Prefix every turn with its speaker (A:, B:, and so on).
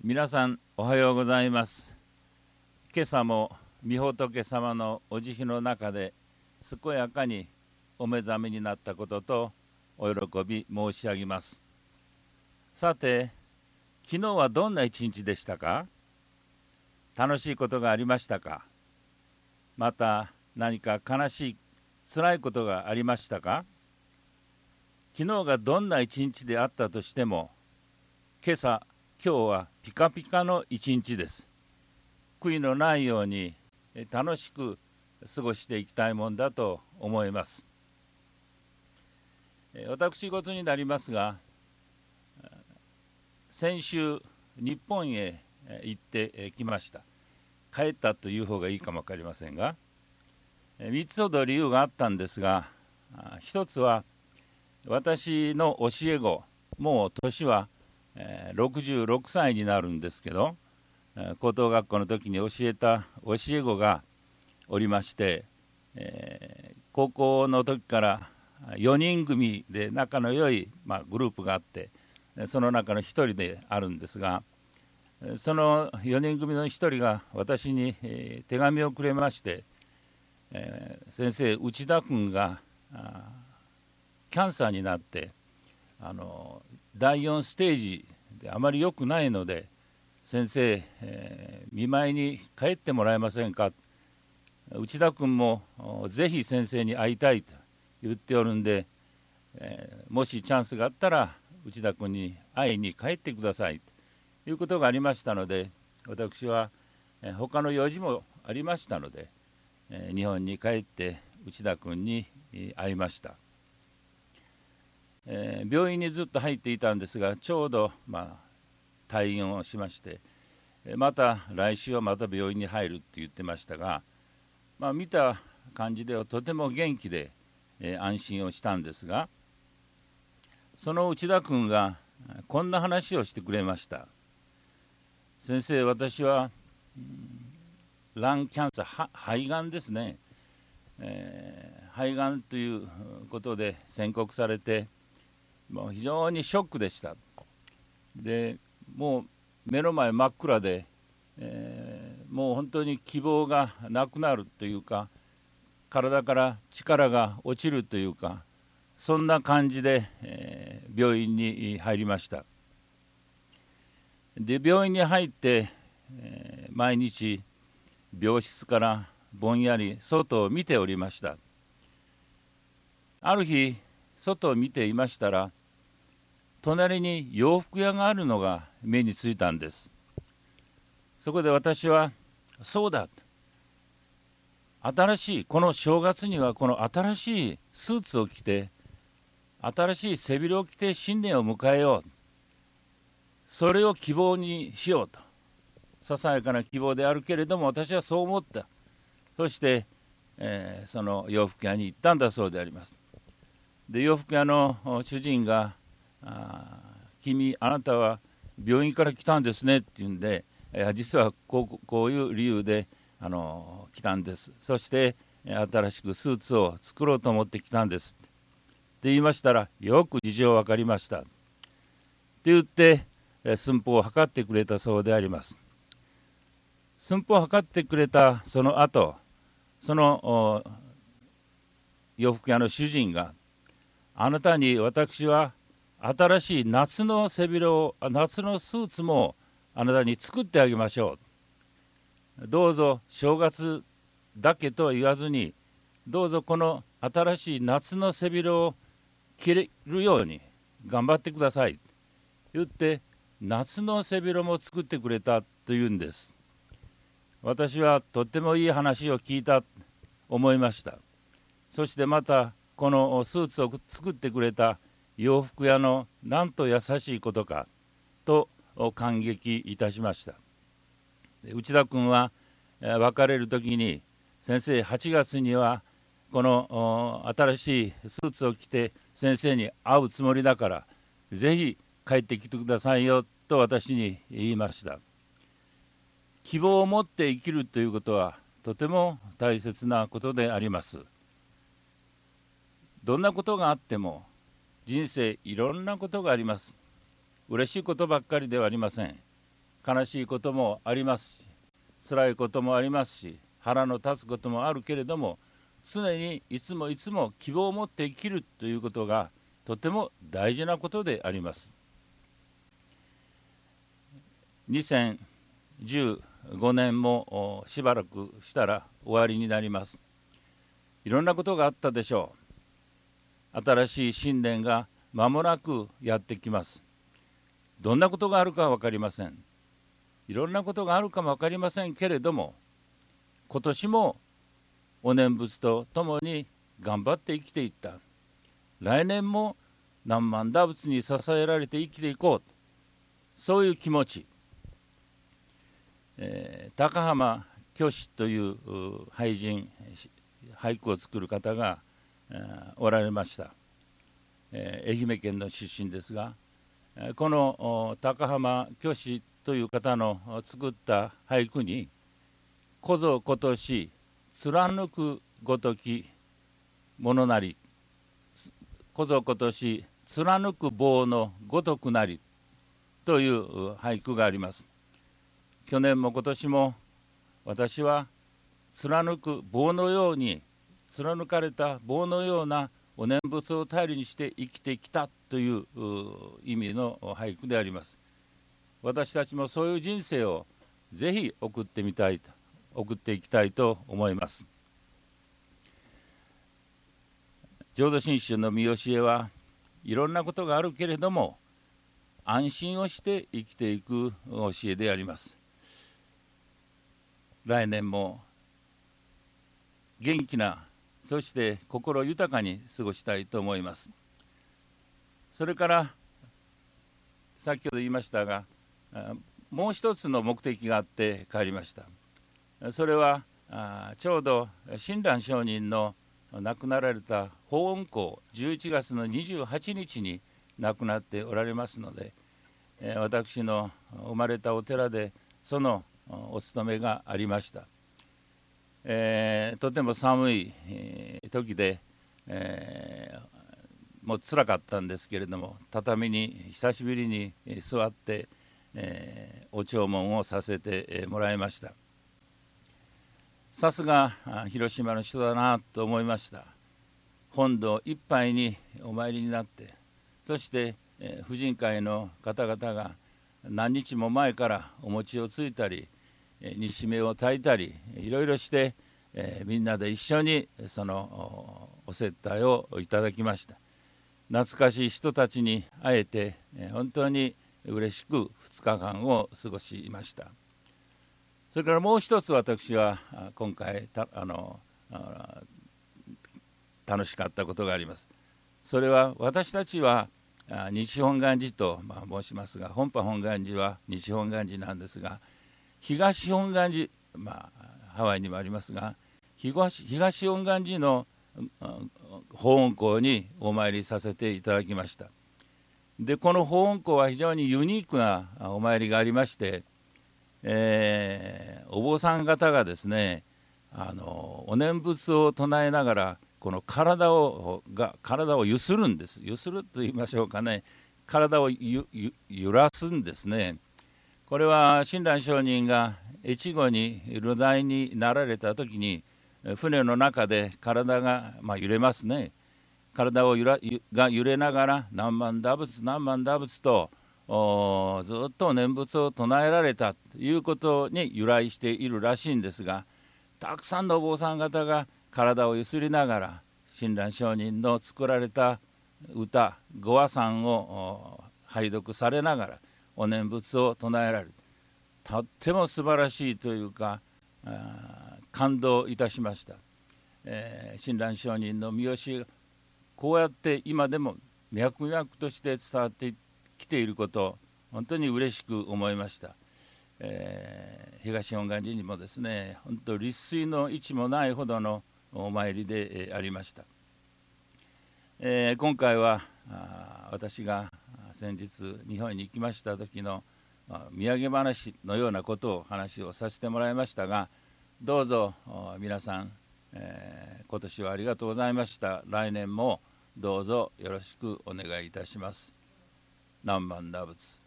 A: 皆さんおはようございます。今朝も御仏様のお慈悲の中で健やかにお目覚めになったこととお喜び申し上げます。さて昨日はどんな一日でしたか？楽しいことがありましたか？また何か悲しい辛いことがありましたか？昨日がどんな一日であったとしても今朝今日はピカピカの一日です。悔いのないように楽しく過ごしていきたいもんだと思います。私事になりますが先週日本へ行ってきました。帰ったという方がいいかも分かりませんが3つほど理由があったんですが1つは私の教え子もう年はえ66歳になるんですけど、高等学校の時に教えた教え子がおりまして、え、高校の時から4人組で仲の良い、ま、グループがあってその中の1人であるんですがその4人組の1人が私に、え、手紙をくれまして、え、先生内田君がキャンサーになってあの第4ステージであまり良くないので先生、えー、見舞いに帰ってもらえませんか内田君もぜひ先生に会いたいと言っておるんで、えー、もしチャンスがあったら内田君に会いに帰ってくださいということがありましたので私は、えー、他の用事もありましたので、えー、日本に帰って内田君に会いました。えー、病院にずっと入っていたんですがちょうど、まあ、退院をしましてえまた来週はまた病院に入るって言ってましたが、まあ、見た感じではとても元気で、えー、安心をしたんですがその内田君がこんな話をしてくれました。先生私は、ランキャンサー肺がんですね、えー、肺がんということで宣告されてもう非常にショックでした。でもう目の前真っ暗で、えー、もう本当に希望がなくなるというか体から力が落ちるというかそんな感じで、えー、病院に入りました。で病院に入って、えー、毎日病室からぼんやり外を見ておりました。ある日外を見ていましたら隣に洋服屋があるのが目についたんです。そこで私はそうだ。新しいこの正月にはこの新しいスーツを着て新しい背広を着て新年を迎えよう。それを希望にしようと。ささやかな希望であるけれども私はそう思った。そして、えー、その洋服屋に行ったんだそうであります。で洋服屋の主人があ君あなたは病院から来たんですねって言うんで、え実はこうこういう理由であの来たんです。そして新しくスーツを作ろうと思って来たんです。って言いましたらよく事情分かりました。って言って寸法を測ってくれたそうであります。寸法を測ってくれたその後その洋服屋の主人があなたに私は新しい夏の背広を夏のスーツもあなたに作ってあげましょう。どうぞ正月だけとは言わずにどうぞこの新しい夏の背広を着れるように頑張ってください。言って夏の背広も作ってくれたというんです。私はとってもいい話を聞いた思いました。そしてまたこのスーツを作ってくれた洋服屋のなんと優しいことかと感激いたしました。内田君は別れる時に先生8月にはこの新しいスーツを着て先生に会うつもりだからぜひ帰ってきてくださいよと私に言いました。希望を持って生きるということはとても大切なことであります。どんなことがあっても人生いろんなことがあります。嬉しいことばっかりではありません。悲しいこともありますし辛いこともありますし腹の立つこともあるけれども常にいつもいつも希望を持って生きるということがとても大事なことであります。2015年もしばらくしたら終わりになります。いろんなことがあったでしょう。新しい新年が間もなくやってきます。どんなことがあるか分かりません。いろんなことがあるかも分かりませんけれども今年もお念仏とともに頑張って生きていった。来年も何万打仏に支えられて生きていこう。そういう気持ち、えー、高浜虚子という俳人俳句を作る方が、おられました、えー、愛媛県の出身ですがこの高浜虚子という方の作った俳句に「こぞことし貫くごときものなり」「こぞことし貫く棒のごとくなり」という俳句があります。去年も今年も私は貫く棒のように貫かれた棒のようなお念仏を頼りにして生きてきたという意味の俳句であります。私たちもそういう人生をぜひ送ってみたいと送っていきたいと思います。浄土真宗の見教えはいろんなことがあるけれども安心をして生きていく教えであります。来年も元気なそして心豊かに過ごしたいと思います。それから先ほど言いましたがもう一つの目的があって帰りました。それはちょうど親鸞上人の亡くなられた法恩公11月の28日に亡くなっておられますので私の生まれたお寺でそのお勤めがありました。えー、とても寒い、時で、えー、もう辛かったんですけれども畳に久しぶりに座って、えー、お弔問をさせてもらいました。さすが広島の人だなと思いました。本堂いっぱいにお参りになってそして、え、婦人会の方々が何日も前からお餅をついたり煮しめを炊いたりいろいろして、えー、みんなで一緒にそのお接待をいただきました。懐かしい人たちに会えて、え、本当に嬉しく2日間を過ごしました。それからもう一つ私は今回あの楽しかったことがあります。それは私たちは西本願寺と、まあ、申しますが本派本願寺は西本願寺なんですが東本願寺、まあ、ハワイにもありますが東東本願寺の法恩公にお参りさせていただきました。でこの法恩公は非常にユニークなお参りがありまして、えー、お坊さん方がですねあのお念仏を唱えながらこの体をが体をゆするんです。ゆすると言いましょうかね。体を揺らすんですね。これは親鸞上人が越後に流罪になられた時に船の中で体が、まあ、揺れますね。体を揺らが揺れながら何万打仏何万打仏とずっと念仏を唱えられたということに由来しているらしいんですがたくさんのお坊さん方が体をゆすりながら親鸞上人の作られた歌五和さんを拝読されながらお念仏を唱えられとっても素晴らしいというか感動いたしました、えー、親鸞上人の見教えこうやって今でも脈々として伝わってきていること本当に嬉しく思いました、えー、東本願寺にもですね本当立水の位置もないほどのお参りで、ありました、えー、今回は私が先日日本に行きました時の、まあ、土産話のようなことを話をさせてもらいましたがどうぞ皆さん、えー、今年はありがとうございました来年もどうぞよろしくお願いいたします。南蛮打仏